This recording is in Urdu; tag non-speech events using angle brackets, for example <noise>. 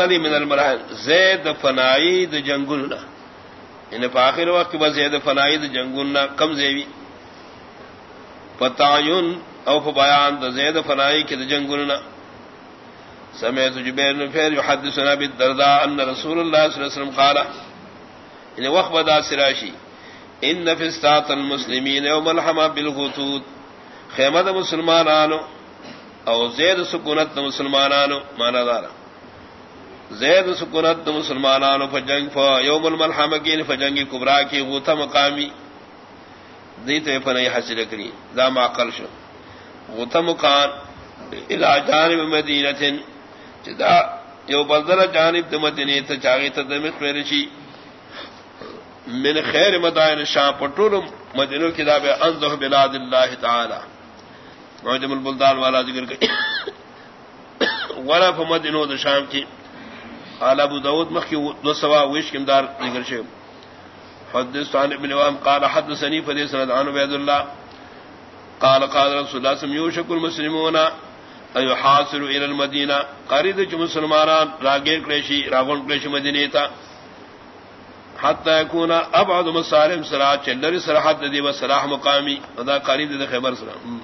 الاقل من المراحل زید فنائی د جنگلنا. یعنی ان فاخر وقت بس زید فنائی د جنگلنا کم زیوی. فتعین او بیان د زید فنائی کی د جنگلنا. سمعت جبیر بن فیر يحدثنا بالدرداء ان رسول الله صلی اللہ علیہ وسلم قال ان یعنی وقت بدا سراشی ان فی المسلمین یوم الحما بالغتوت خیمت مسلمانانو او زید سکونت مسلمانانو مانا دارا. زید سکونت مسلمانانو فجنگ فا یوم الملحمکین فجنگ کبرا کی غوطہ مقامی. دیتے فنی حسر کری، دا معقل شو غوطہ مقام الى جانب مدینتن چدا یو بلدر جانب دمدینی تا چاگی تا دمت میرشی من خیر مدائن شام پٹول مدینو کتاب انزہ بلاد اللہ تعالی. معجم البلدان والا ذکر کر <coughs> ولا فمدینو دا شام کی قال ابو داود مخي دو سوا ويش كم دار ذكر شيء حدث عن ابن وام قال حدثني فدي سند عن عبد الله قال قال رسول الله صلى الله عليه وسلم المسلمون اي حاصل الى المدينه قريد مسلمان راگیر کلیشی راغون کلیشی مدینے تا. حتى يكون ابعد مسالم سرا چندر سرحد دی و صلاح مقامی. ادا قريد خبر سلام